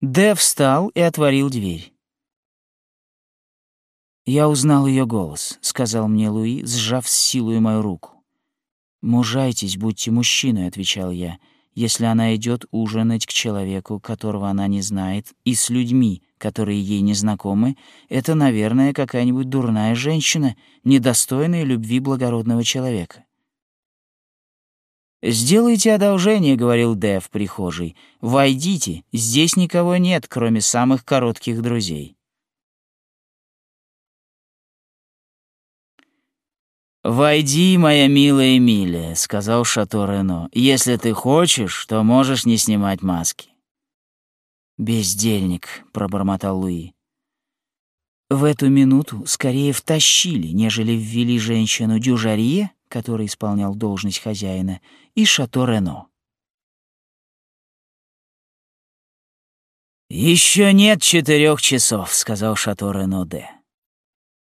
Дэ встал и отворил дверь. «Я узнал ее голос», — сказал мне Луи, сжав с силой мою руку. «Мужайтесь, будьте мужчиной», — отвечал я, «если она идет ужинать к человеку, которого она не знает, и с людьми, которые ей не знакомы, это, наверное, какая-нибудь дурная женщина, недостойная любви благородного человека». «Сделайте одолжение», — говорил Дэ в прихожей. «Войдите, здесь никого нет, кроме самых коротких друзей». «Войди, моя милая Эмилия», — сказал Шато Рено. «Если ты хочешь, то можешь не снимать маски». «Бездельник», — пробормотал Луи. В эту минуту скорее втащили, нежели ввели женщину Дюжарье, который исполнял должность хозяина, и Шато Рено. «Еще нет четырех часов», — сказал Шато Рено Де.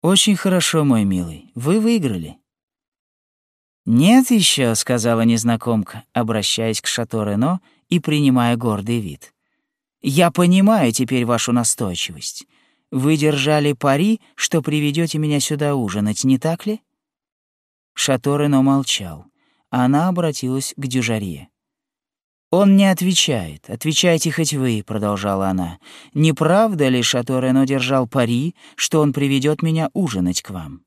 «Очень хорошо, мой милый. Вы выиграли». «Нет еще», — сказала незнакомка, обращаясь к Шато Рено и принимая гордый вид. «Я понимаю теперь вашу настойчивость. Вы держали пари, что приведете меня сюда ужинать, не так ли?» Шато Рено молчал. Она обратилась к Дюжарье. «Он не отвечает. Отвечайте хоть вы», — продолжала она. «Не правда ли Шато Рено держал пари, что он приведет меня ужинать к вам?»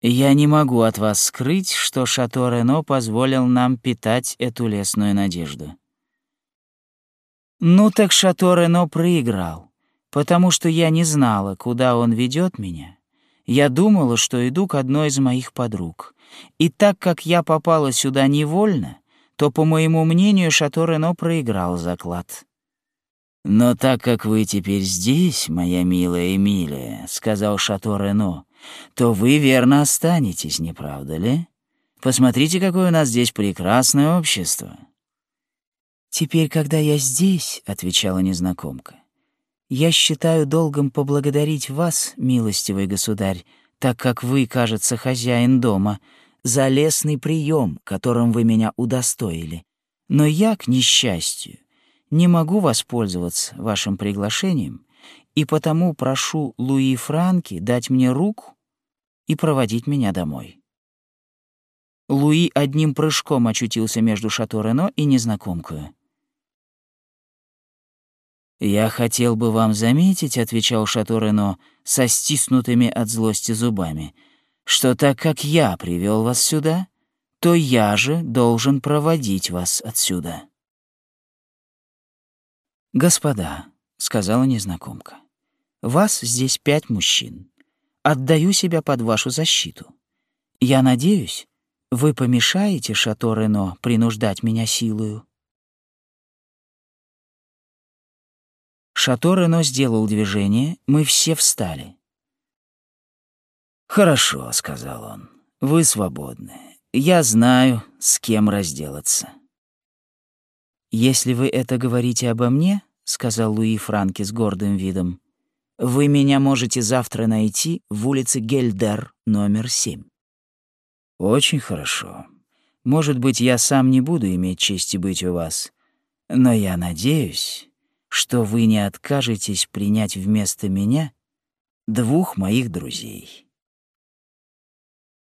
«Я не могу от вас скрыть, что Шато Рено позволил нам питать эту лесную надежду». «Ну так Шато Рено проиграл, потому что я не знала, куда он ведет меня. Я думала, что иду к одной из моих подруг. И так как я попала сюда невольно, то, по моему мнению, Шато Рено проиграл заклад. «Но так как вы теперь здесь, моя милая Эмилия», — сказал Шато Рено, «то вы верно останетесь, не правда ли? Посмотрите, какое у нас здесь прекрасное общество». «Теперь, когда я здесь», — отвечала незнакомка, «я считаю долгом поблагодарить вас, милостивый государь, так как вы, кажется, хозяин дома, за лесный прием, которым вы меня удостоили. Но я, к несчастью, не могу воспользоваться вашим приглашением, и потому прошу Луи Франки дать мне руку и проводить меня домой». Луи одним прыжком очутился между Шато Рено и незнакомкою. «Я хотел бы вам заметить», — отвечал Шато Рено со стиснутыми от злости зубами, — что так как я привел вас сюда, то я же должен проводить вас отсюда. «Господа», — сказала незнакомка, — «вас здесь пять мужчин. Отдаю себя под вашу защиту. Я надеюсь, вы помешаете Шато Рено принуждать меня силою». Шато Рено сделал движение, мы все встали. «Хорошо», — сказал он, — «вы свободны. Я знаю, с кем разделаться». «Если вы это говорите обо мне», — сказал Луи Франки с гордым видом, «вы меня можете завтра найти в улице Гельдер, номер семь». «Очень хорошо. Может быть, я сам не буду иметь чести быть у вас, но я надеюсь, что вы не откажетесь принять вместо меня двух моих друзей».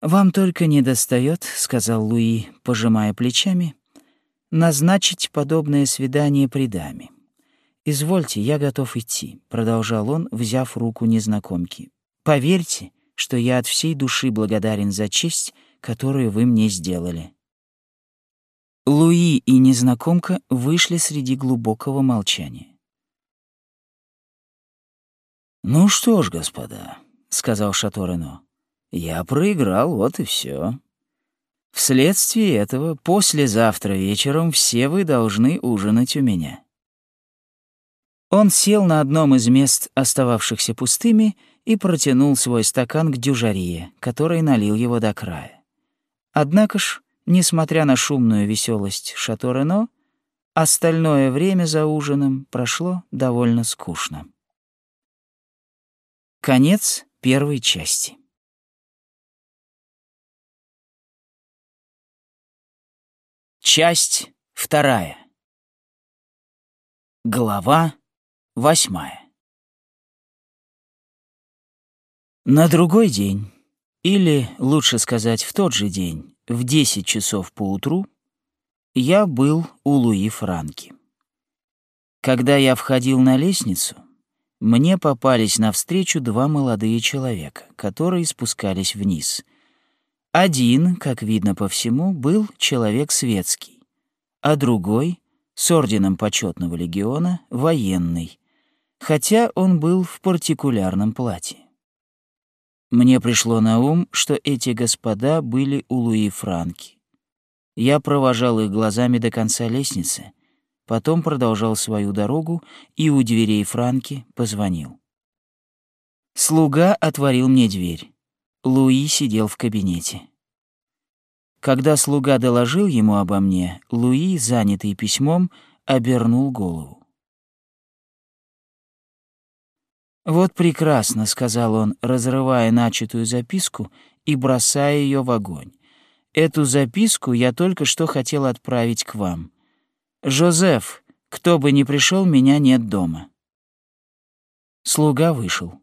«Вам только не достает, сказал Луи, пожимая плечами, — «назначить подобное свидание при даме. Извольте, я готов идти», — продолжал он, взяв руку незнакомки. «Поверьте, что я от всей души благодарен за честь, которую вы мне сделали». Луи и незнакомка вышли среди глубокого молчания. «Ну что ж, господа», — сказал Шато Рено, я проиграл, вот и все. Вследствие этого, послезавтра вечером все вы должны ужинать у меня. Он сел на одном из мест, остававшихся пустыми, и протянул свой стакан к дюжарье, который налил его до края. Однако ж, несмотря на шумную веселость Шато Рено, остальное время за ужином прошло довольно скучно. Конец первой части. Часть вторая. Глава восьмая. На другой день, или, лучше сказать, в тот же день, в десять часов поутру, я был у Луи Франки. Когда я входил на лестницу, мне попались навстречу два молодые человека, которые спускались вниз. Один, как видно по всему, был человек светский, а другой с орденом почетного легиона, военный, хотя он был в партикулярном платье. Мне пришло на ум, что эти господа были у Луи Франки. Я провожал их глазами до конца лестницы, потом продолжал свою дорогу и у дверей Франки позвонил. Слуга отворил мне дверь. Луи сидел в кабинете. Когда слуга доложил ему обо мне, Луи, занятый письмом, обернул голову. «Вот прекрасно», — сказал он, разрывая начатую записку и бросая ее в огонь. «Эту записку я только что хотел отправить к вам. Жозеф, кто бы ни пришел, меня нет дома». Слуга вышел.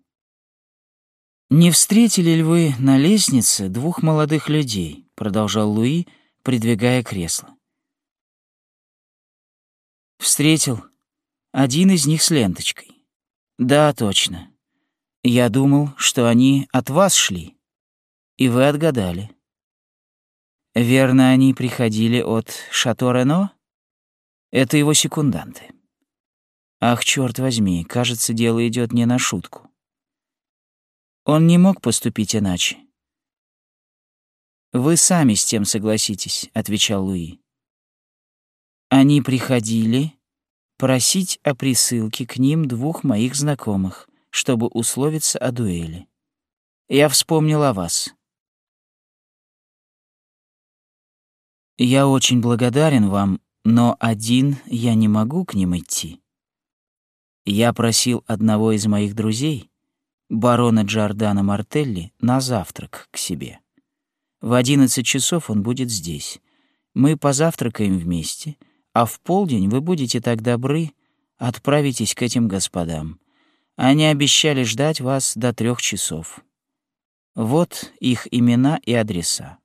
«Не встретили ли вы на лестнице двух молодых людей?» — продолжал Луи, придвигая кресло. «Встретил. Один из них с ленточкой. Да, точно. Я думал, что они от вас шли. И вы отгадали. Верно, они приходили от Шато Рено? Это его секунданты. Ах, черт возьми, кажется, дело идет не на шутку. Он не мог поступить иначе. «Вы сами с тем согласитесь», — отвечал Луи. Они приходили просить о присылке к ним двух моих знакомых, чтобы условиться о дуэли. Я вспомнил о вас. Я очень благодарен вам, но один я не могу к ним идти. Я просил одного из моих друзей, барона Джордана Мартелли на завтрак к себе. В одиннадцать часов он будет здесь. Мы позавтракаем вместе, а в полдень вы будете так добры, отправитесь к этим господам. Они обещали ждать вас до трех часов. Вот их имена и адреса.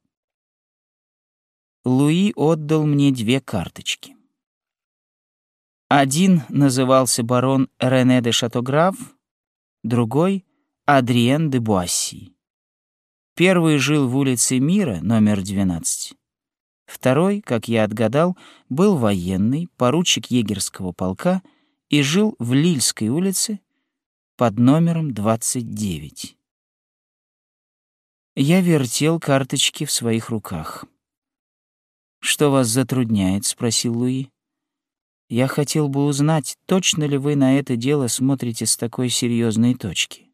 Луи отдал мне две карточки. Один назывался барон Рене де Шатограф, другой Адриен де Буасси. Первый жил в улице Мира, номер 12. Второй, как я отгадал, был военный, поручик егерского полка и жил в Лильской улице под номером 29. Я вертел карточки в своих руках. «Что вас затрудняет?» — спросил Луи. «Я хотел бы узнать, точно ли вы на это дело смотрите с такой серьезной точки.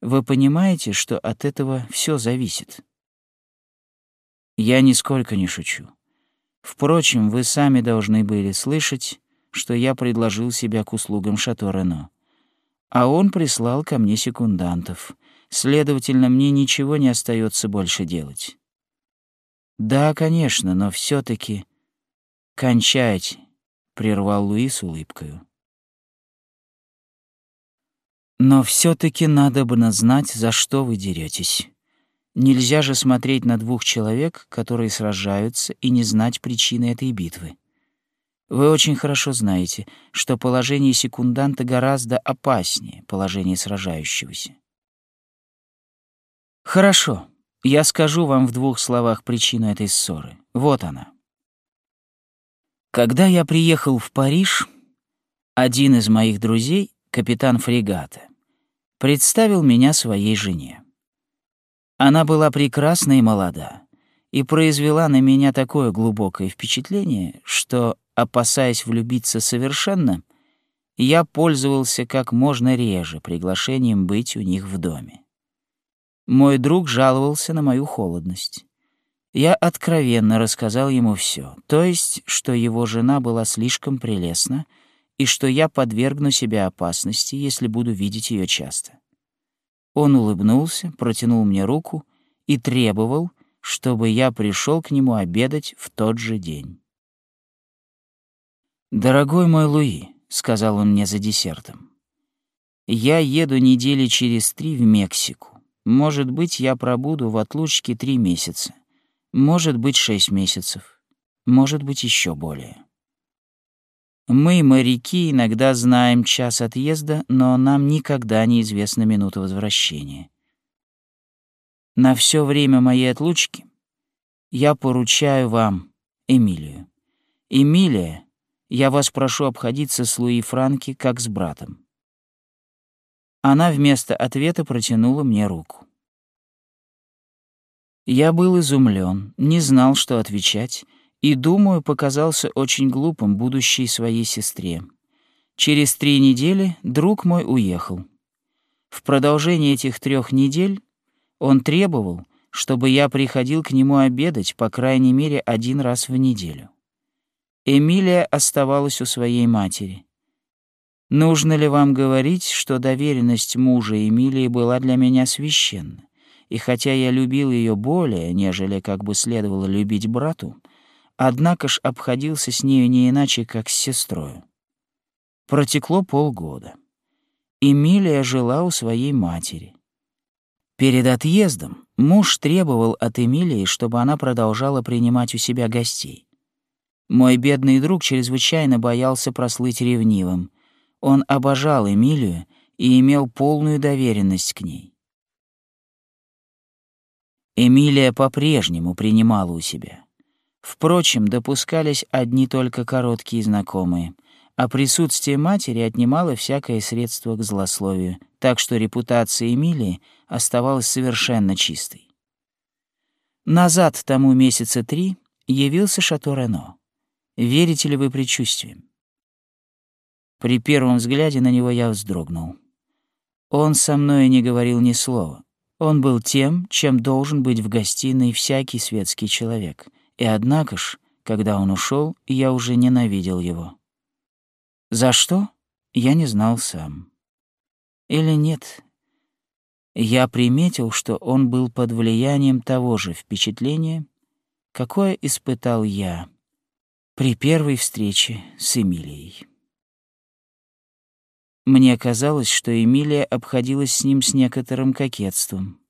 Вы понимаете, что от этого все зависит? Я нисколько не шучу. Впрочем, вы сами должны были слышать, что я предложил себя к услугам Шато Рено. А он прислал ко мне секундантов. Следовательно, мне ничего не остается больше делать. Да, конечно, но все таки кончайте, прервал Луи с улыбкою. Но все таки надо бы знать, за что вы деретесь. Нельзя же смотреть на двух человек, которые сражаются, и не знать причины этой битвы. Вы очень хорошо знаете, что положение секунданта гораздо опаснее положения сражающегося. Хорошо, я скажу вам в двух словах причину этой ссоры. Вот она. Когда я приехал в Париж, один из моих друзей, капитан фрегата, представил меня своей жене. Она была прекрасна и молода, и произвела на меня такое глубокое впечатление, что, опасаясь влюбиться совершенно, я пользовался как можно реже приглашением быть у них в доме. Мой друг жаловался на мою холодность. Я откровенно рассказал ему все, то есть, что его жена была слишком прелестна — и что я подвергну себя опасности, если буду видеть ее часто. Он улыбнулся, протянул мне руку и требовал, чтобы я пришел к нему обедать в тот же день. «Дорогой мой Луи», — сказал он мне за десертом. «Я еду недели через три в Мексику. Может быть, я пробуду в отлучке три месяца. Может быть, шесть месяцев. Может быть, еще более. Мы, моряки, иногда знаем час отъезда, но нам никогда не известна минута возвращения. На все время моей отлучки я поручаю вам Эмилию. Эмилия, я вас прошу обходиться с Луи Франки как с братом. Она вместо ответа протянула мне руку. Я был изумлен, не знал, что отвечать, и, думаю, показался очень глупым будущей своей сестре. Через три недели друг мой уехал. В продолжение этих трех недель он требовал, чтобы я приходил к нему обедать по крайней мере один раз в неделю. Эмилия оставалась у своей матери. Нужно ли вам говорить, что доверенность мужа Эмилии была для меня священна? И хотя я любил ее более, нежели как бы следовало любить брату, однако ж обходился с нею не иначе, как с сестрой. Протекло полгода. Эмилия жила у своей матери. Перед отъездом муж требовал от Эмилии, чтобы она продолжала принимать у себя гостей. Мой бедный друг чрезвычайно боялся прослыть ревнивым. Он обожал Эмилию и имел полную доверенность к ней. Эмилия по-прежнему принимала у себя. Впрочем, допускались одни только короткие знакомые, а присутствие матери отнимало всякое средство к злословию, так что репутация Эмилии оставалась совершенно чистой. Назад тому месяца три явился Шато Рено. Верите ли вы предчувствиям? При первом взгляде на него я вздрогнул. Он со мной не говорил ни слова. Он был тем, чем должен быть в гостиной всякий светский человек — и однако ж, когда он ушел, я уже ненавидел его. За что? Я не знал сам. Или нет? Я приметил, что он был под влиянием того же впечатления, какое испытал я при первой встрече с Эмилией. Мне казалось, что Эмилия обходилась с ним с некоторым кокетством.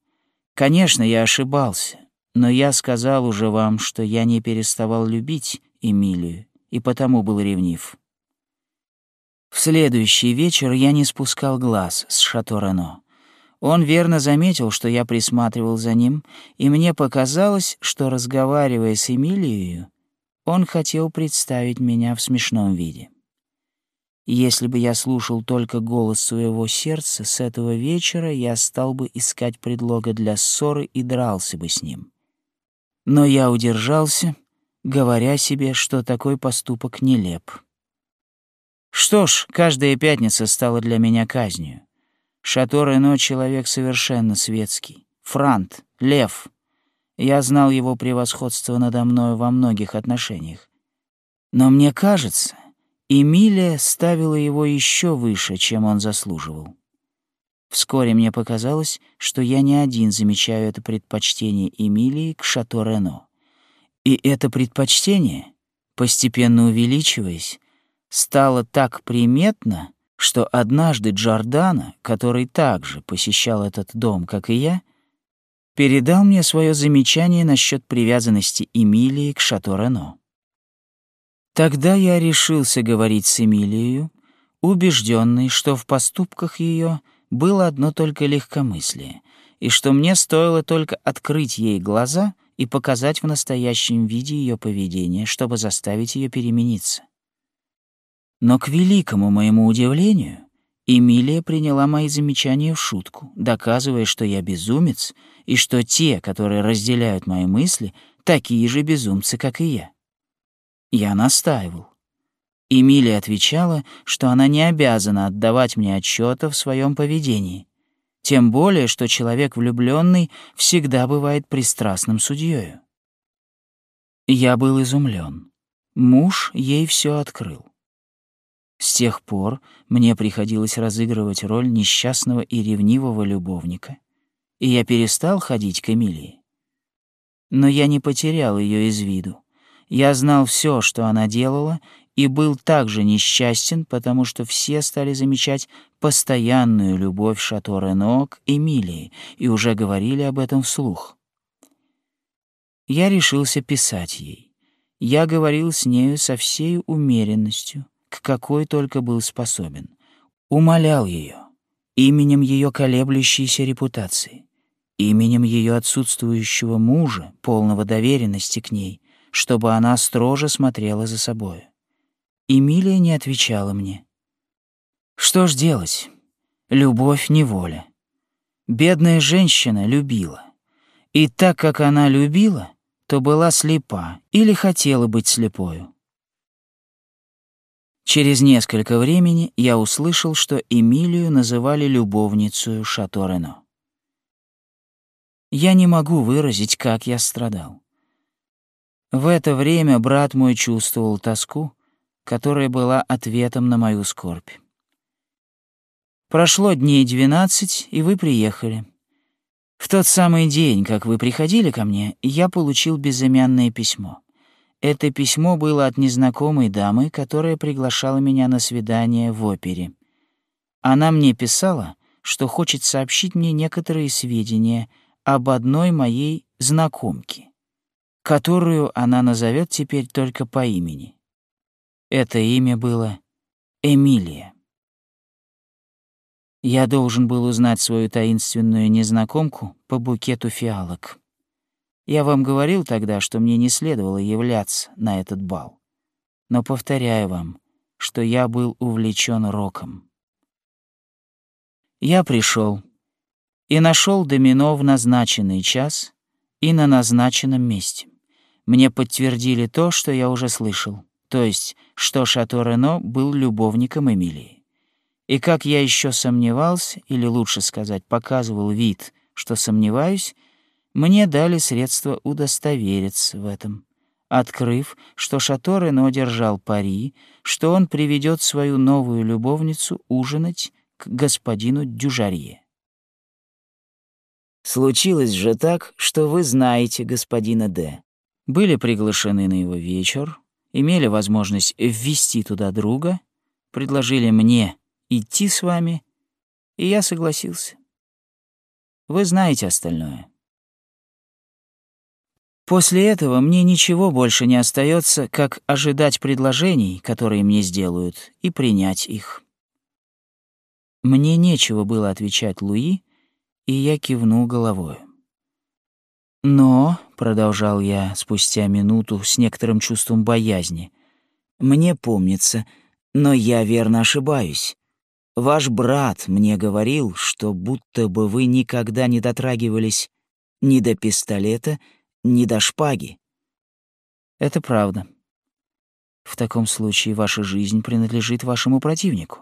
Конечно, я ошибался. Но я сказал уже вам, что я не переставал любить Эмилию и потому был ревнив. В следующий вечер я не спускал глаз с Шато Рено. Он верно заметил, что я присматривал за ним, и мне показалось, что, разговаривая с Эмилией, он хотел представить меня в смешном виде. Если бы я слушал только голос своего сердца, с этого вечера я стал бы искать предлога для ссоры и дрался бы с ним. Но я удержался, говоря себе, что такой поступок нелеп. Что ж, каждая пятница стала для меня казнью. Шато Рено — человек совершенно светский. Франт, лев. Я знал его превосходство надо мною во многих отношениях. Но мне кажется, Эмилия ставила его еще выше, чем он заслуживал. Вскоре мне показалось, что я не один замечаю это предпочтение Эмилии к Шато Рено. И это предпочтение, постепенно увеличиваясь, стало так приметно, что однажды Джордана, который также посещал этот дом, как и я, передал мне свое замечание насчет привязанности Эмилии к Шато Рено. Тогда я решился говорить с Эмилией, убежденный, что в поступках ее — было одно только легкомыслие, и что мне стоило только открыть ей глаза и показать в настоящем виде ее поведение, чтобы заставить ее перемениться. Но к великому моему удивлению, Эмилия приняла мои замечания в шутку, доказывая, что я безумец, и что те, которые разделяют мои мысли, такие же безумцы, как и я. Я настаивал. Эмилия отвечала, что она не обязана отдавать мне отчета в своем поведении. Тем более, что человек влюбленный всегда бывает пристрастным судьёю. Я был изумлен. Муж ей все открыл. С тех пор мне приходилось разыгрывать роль несчастного и ревнивого любовника, и я перестал ходить к Эмилии. Но я не потерял ее из виду. Я знал все, что она делала, и был также несчастен, потому что все стали замечать постоянную любовь Шато Рено к Эмилии и уже говорили об этом вслух. Я решился писать ей. Я говорил с нею со всей умеренностью, к какой только был способен. Умолял ее именем ее колеблющейся репутации, именем ее отсутствующего мужа, полного доверенности к ней, чтобы она строже смотрела за собою. Эмилия не отвечала мне. Что ж делать? Любовь — неволя. Бедная женщина любила. И так как она любила, то была слепа или хотела быть слепою. Через несколько времени я услышал, что Эмилию называли любовницей Шато Рено. Я не могу выразить, как я страдал. В это время брат мой чувствовал тоску, которая была ответом на мою скорбь. Прошло дней двенадцать, и вы приехали. В тот самый день, как вы приходили ко мне, я получил безымянное письмо. Это письмо было от незнакомой дамы, которая приглашала меня на свидание в опере. Она мне писала, что хочет сообщить мне некоторые сведения об одной моей знакомке, которую она назовет теперь только по имени. Это имя было Эмилия. Я должен был узнать свою таинственную незнакомку по букету фиалок. Я вам говорил тогда, что мне не следовало являться на этот бал. Но повторяю вам, что я был увлечен роком. Я пришел и нашел домино в назначенный час и на назначенном месте. Мне подтвердили то, что я уже слышал то есть, что Шато Рено был любовником Эмилии. И как я еще сомневался, или лучше сказать, показывал вид, что сомневаюсь, мне дали средства удостовериться в этом, открыв, что Шато Рено держал пари, что он приведет свою новую любовницу ужинать к господину Дюжарье. Случилось же так, что вы знаете господина Д. Были приглашены на его вечер, имели возможность ввести туда друга, предложили мне идти с вами, и я согласился. Вы знаете остальное. После этого мне ничего больше не остается, как ожидать предложений, которые мне сделают, и принять их. Мне нечего было отвечать Луи, и я кивнул головой. Но, — продолжал я спустя минуту с некоторым чувством боязни, — мне помнится, но я верно ошибаюсь. Ваш брат мне говорил, что будто бы вы никогда не дотрагивались ни до пистолета, ни до шпаги. Это правда. В таком случае ваша жизнь принадлежит вашему противнику.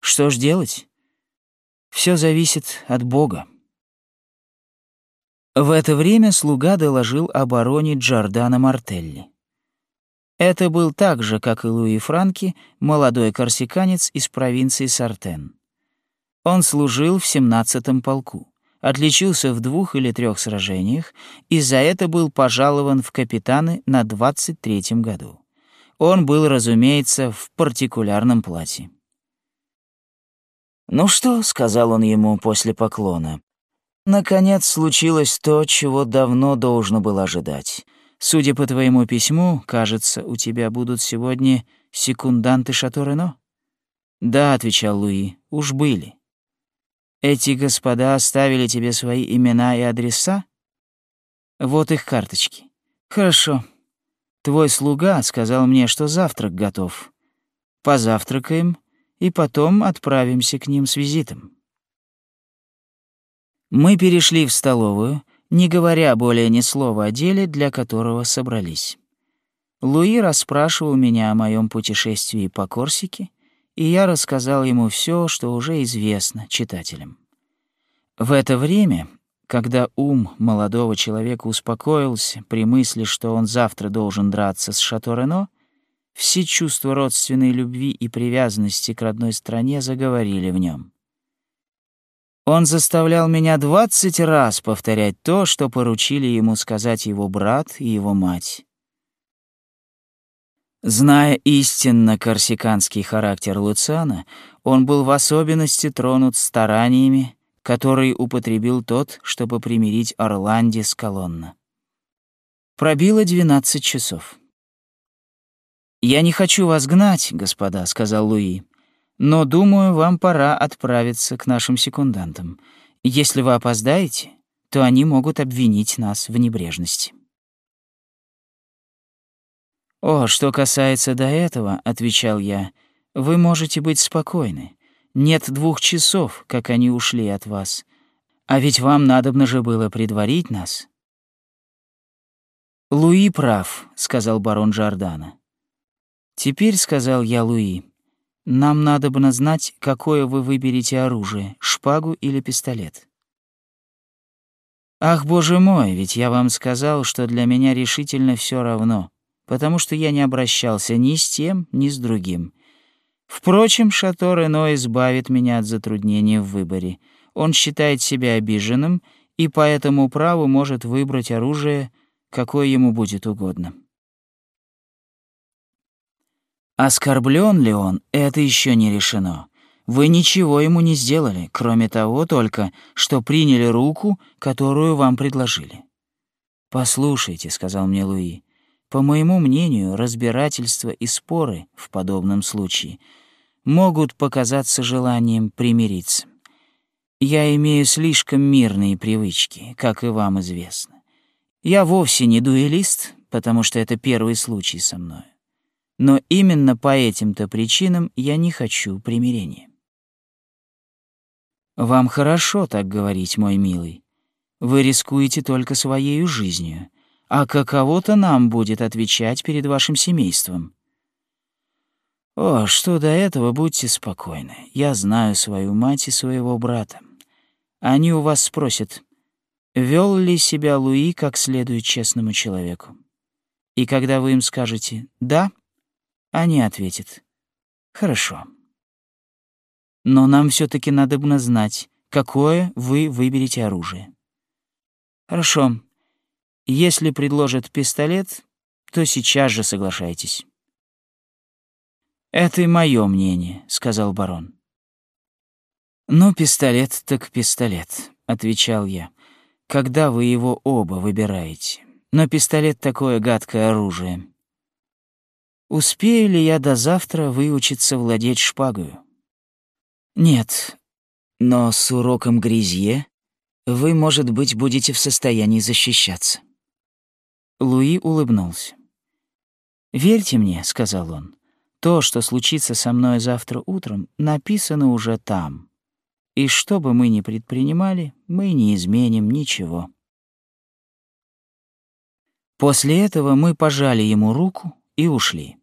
Что ж делать? Все зависит от Бога. В это время слуга доложил о бароне Джордано Мартелли. Это был так же, как и Луи Франки, молодой корсиканец из провинции Сартен. Он служил в 17-м полку, отличился в двух или трех сражениях и за это был пожалован в капитаны на 23-м году. Он был, разумеется, в партикулярном платье. «Ну что?» — сказал он ему после поклона. Наконец случилось то, чего давно должно было ожидать. Судя по твоему письму, кажется, у тебя будут сегодня секунданты Шато Да, отвечал Луи, уж были. Эти господа оставили тебе свои имена и адреса? Вот их карточки. Хорошо. Твой слуга сказал мне, что завтрак готов. Позавтракаем и потом отправимся к ним с визитом. Мы перешли в столовую, не говоря более ни слова о деле, для которого собрались. Луи расспрашивал меня о моем путешествии по Корсике, и я рассказал ему все, что уже известно читателям. В это время, когда ум молодого человека успокоился при мысли, что он завтра должен драться с Шато все чувства родственной любви и привязанности к родной стране заговорили в нем. Он заставлял меня двадцать раз повторять то, что поручили ему сказать его брат и его мать. Зная истинно корсиканский характер Луциана, он был в особенности тронут стараниями, которые употребил тот, чтобы примирить Орланди с Колонна. Пробило двенадцать часов. «Я не хочу вас гнать, господа», — сказал Луи, «но, думаю, вам пора отправиться к нашим секундантам. Если вы опоздаете, то они могут обвинить нас в небрежности». «О, что касается до этого», — отвечал я, — «вы можете быть спокойны. Нет двух часов, как они ушли от вас. А ведь вам надобно же было предварить нас». «Луи прав», — сказал барон Жордана. «Теперь», — сказал я Луи, — «нам надобно знать, какое вы выберете оружие, шпагу или пистолет». «Ах, боже мой, ведь я вам сказал, что для меня решительно все равно» потому что я не обращался ни с тем, ни с другим. Впрочем, Шато Рено избавит меня от затруднений в выборе. Он считает себя обиженным и по этому праву может выбрать оружие, какое ему будет угодно. Оскорблен ли он, это еще не решено. Вы ничего ему не сделали, кроме того только, что приняли руку, которую вам предложили. «Послушайте», — сказал мне Луи, по моему мнению, разбирательства и споры в подобном случае могут показаться желанием примириться. Я имею слишком мирные привычки, как и вам известно. Я вовсе не дуэлист, потому что это первый случай со мной. Но именно по этим-то причинам я не хочу примирения. Вам хорошо так говорить, мой милый. Вы рискуете только своей жизнью, а каково-то нам будет отвечать перед вашим семейством. О, что до этого, будьте спокойны. Я знаю свою мать и своего брата. Они у вас спросят, вел ли себя Луи как следует честному человеку. И когда вы им скажете «да», они ответят «хорошо». Но нам все таки надо бы знать, какое вы выберете оружие. Хорошо, если предложат пистолет, то сейчас же соглашайтесь. Это и мое мнение, сказал барон. Ну, пистолет так пистолет, отвечал я. Когда вы его оба выбираете? Но пистолет такое гадкое оружие. Успею ли я до завтра выучиться владеть шпагою? Нет, но с уроком грязье вы, может быть, будете в состоянии защищаться. Луи улыбнулся. «Верьте мне», — сказал он, — «то, что случится со мной завтра утром, написано уже там. И что бы мы ни предпринимали, мы не изменим ничего». После этого мы пожали ему руку и ушли.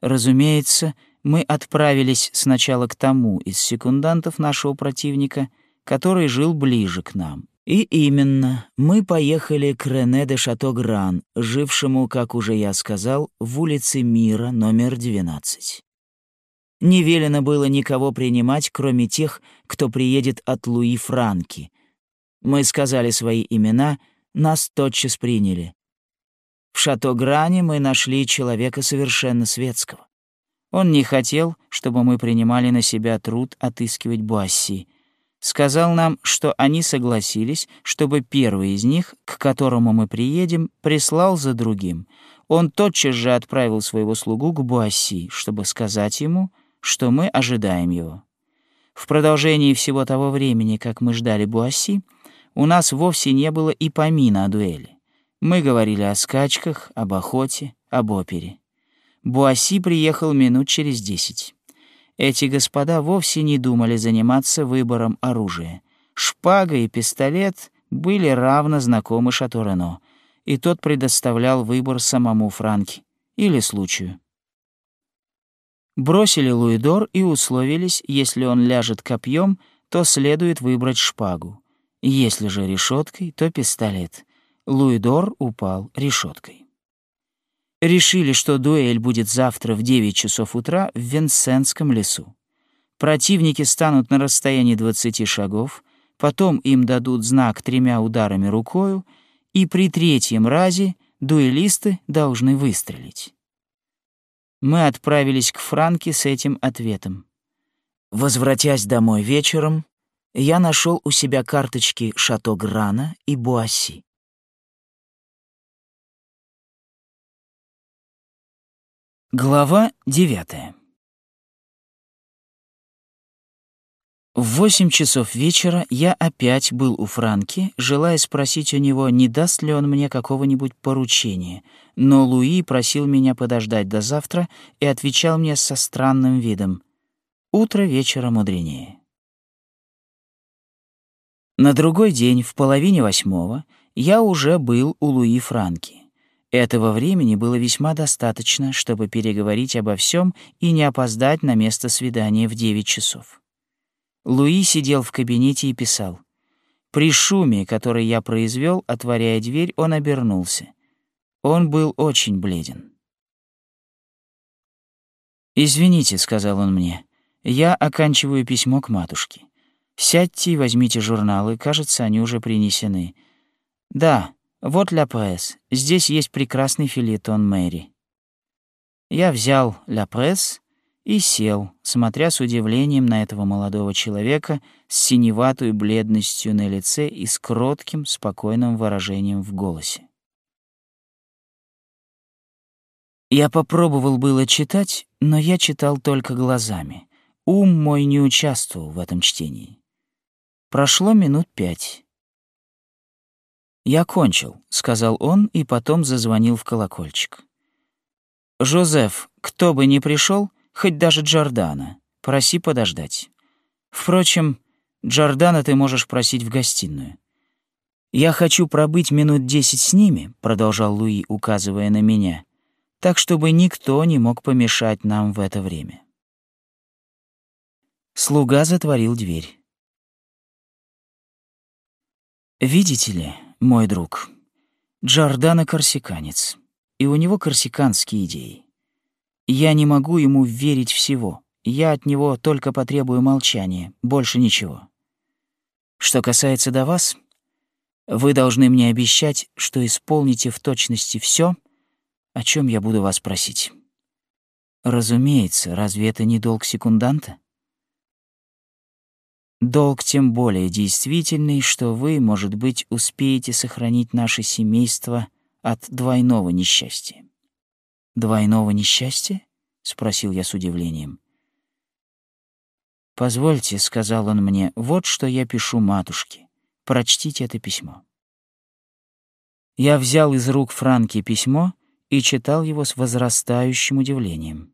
Разумеется, мы отправились сначала к тому из секундантов нашего противника, который жил ближе к нам, и именно, мы поехали к Рене де Шато-Гран, жившему, как уже я сказал, в улице Мира, номер 12. Не велено было никого принимать, кроме тех, кто приедет от Луи Франки. Мы сказали свои имена, нас тотчас приняли. В Шато-Гране мы нашли человека совершенно светского. Он не хотел, чтобы мы принимали на себя труд отыскивать Буасси — сказал нам, что они согласились, чтобы первый из них, к которому мы приедем, прислал за другим. Он тотчас же отправил своего слугу к Буасси, чтобы сказать ему, что мы ожидаем его. В продолжении всего того времени, как мы ждали Буасси, у нас вовсе не было и помина о дуэли. Мы говорили о скачках, об охоте, об опере. Буасси приехал минут через десять. Эти господа вовсе не думали заниматься выбором оружия. Шпага и пистолет были равно знакомы Шато и тот предоставлял выбор самому Франке или случаю. Бросили Луидор и условились, если он ляжет копьем, то следует выбрать шпагу. Если же решеткой, то пистолет. Луидор упал решеткой. Решили, что дуэль будет завтра в 9 часов утра в Венсенском лесу. Противники станут на расстоянии 20 шагов, потом им дадут знак тремя ударами рукою, и при третьем разе дуэлисты должны выстрелить. Мы отправились к Франке с этим ответом. Возвратясь домой вечером, я нашел у себя карточки Шато Грана и Буасси. Глава девятая. В восемь часов вечера я опять был у Франки, желая спросить у него, не даст ли он мне какого-нибудь поручения, но Луи просил меня подождать до завтра и отвечал мне со странным видом «Утро вечера мудренее». На другой день, в половине восьмого, я уже был у Луи Франки. Этого времени было весьма достаточно, чтобы переговорить обо всем и не опоздать на место свидания в девять часов. Луи сидел в кабинете и писал. При шуме, который я произвел, отворяя дверь, он обернулся. Он был очень бледен. «Извините», — сказал он мне, — «я оканчиваю письмо к матушке. Сядьте и возьмите журналы, кажется, они уже принесены. Да, вот «Ля Пресс», здесь есть прекрасный филетон Мэри». Я взял «Ля Пресс», и сел, смотря с удивлением на этого молодого человека с синеватой бледностью на лице и с кротким, спокойным выражением в голосе. Я попробовал было читать, но я читал только глазами. Ум мой не участвовал в этом чтении. Прошло минут пять. «Я кончил», — сказал он и потом зазвонил в колокольчик. «Жозеф, кто бы ни пришел, хоть даже Джордана. Проси подождать. Впрочем, Джордана ты можешь просить в гостиную. Я хочу пробыть минут десять с ними, продолжал Луи, указывая на меня, так чтобы никто не мог помешать нам в это время. Слуга затворил дверь. Видите ли, мой друг, Джордана корсиканец, и у него корсиканские идеи. Я не могу ему верить всего. Я от него только потребую молчания, больше ничего. Что касается до вас, вы должны мне обещать, что исполните в точности все, о чем я буду вас просить. Разумеется, разве это не долг секунданта? Долг тем более действительный, что вы, может быть, успеете сохранить наше семейство от двойного несчастья. «Двойного несчастья?» — спросил я с удивлением. «Позвольте», — сказал он мне, — «вот что я пишу матушке. Прочтите это письмо». Я взял из рук Франки письмо и читал его с возрастающим удивлением.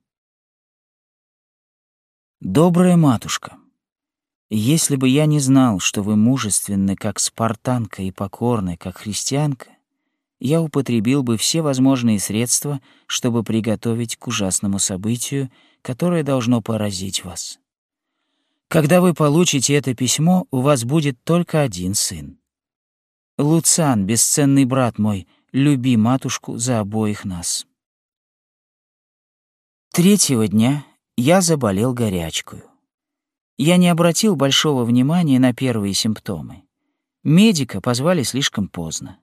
«Добрая матушка, если бы я не знал, что вы мужественны, как спартанка, и покорны, как христианка, я употребил бы все возможные средства, чтобы приготовить к ужасному событию, которое должно поразить вас. Когда вы получите это письмо, у вас будет только один сын. Луцан, бесценный брат мой, люби матушку за обоих нас. Третьего дня я заболел горячкою. Я не обратил большого внимания на первые симптомы. Медика позвали слишком поздно.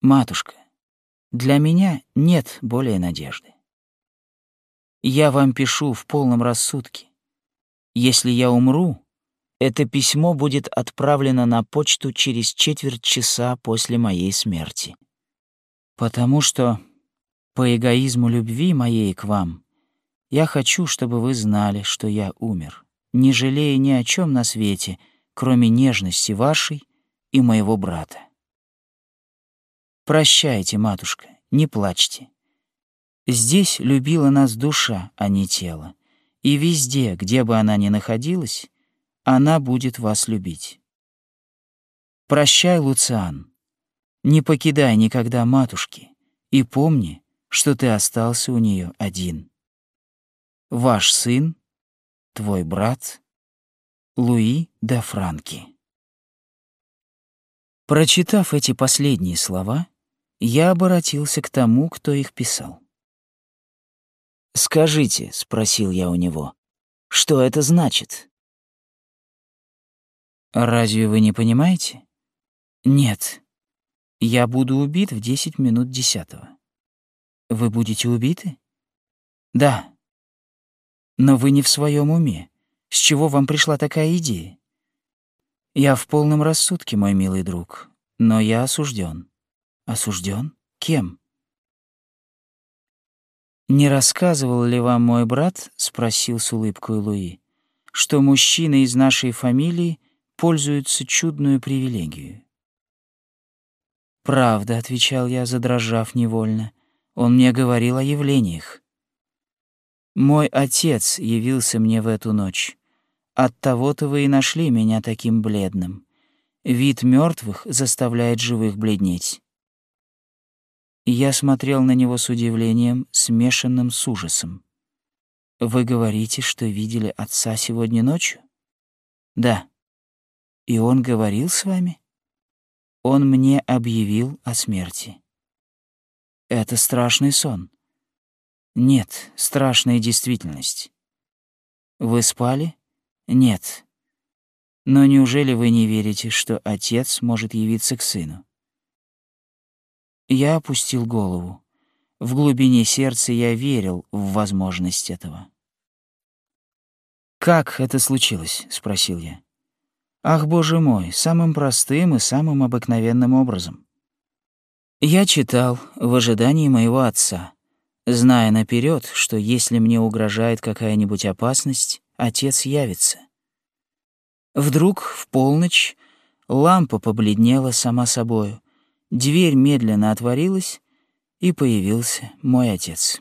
Матушка, для меня нет более надежды. Я вам пишу в полном рассудке. Если я умру, это письмо будет отправлено на почту через четверть часа после моей смерти. Потому что по эгоизму любви моей к вам я хочу, чтобы вы знали, что я умер, не жалея ни о чем на свете, кроме нежности вашей и моего брата. Прощайте, матушка, не плачьте. Здесь любила нас душа, а не тело. И везде, где бы она ни находилась, она будет вас любить. Прощай, Луциан. Не покидай никогда матушки и помни, что ты остался у нее один. Ваш сын, твой брат, Луи де Франки. Прочитав эти последние слова, я обратился к тому, кто их писал. «Скажите», — спросил я у него, — «что это значит?» «Разве вы не понимаете?» «Нет. Я буду убит в десять минут десятого». «Вы будете убиты?» Да. Но вы не в своем уме. С чего вам пришла такая идея? Я в полном рассудке, мой милый друг, но я осужден. Осужден? Кем? «Не рассказывал ли вам мой брат, — спросил с улыбкой Луи, — что мужчины из нашей фамилии пользуются чудную привилегию?» «Правда», — отвечал я, задрожав невольно, — «он мне говорил о явлениях». «Мой отец явился мне в эту ночь. Оттого-то вы и нашли меня таким бледным. Вид мертвых заставляет живых бледнеть». Я смотрел на него с удивлением, смешанным с ужасом. «Вы говорите, что видели отца сегодня ночью?» «Да». «И он говорил с вами?» «Он мне объявил о смерти». «Это страшный сон». «Нет, страшная действительность». «Вы спали?» «Нет». «Но неужели вы не верите, что отец может явиться к сыну?» Я опустил голову. В глубине сердца я верил в возможность этого. «Как это случилось?» — спросил я. «Ах, боже мой, самым простым и самым обыкновенным образом. Я читал в ожидании моего отца, зная наперед, что если мне угрожает какая-нибудь опасность, отец явится. Вдруг в полночь лампа побледнела сама собою, Дверь медленно отворилась, и появился мой отец.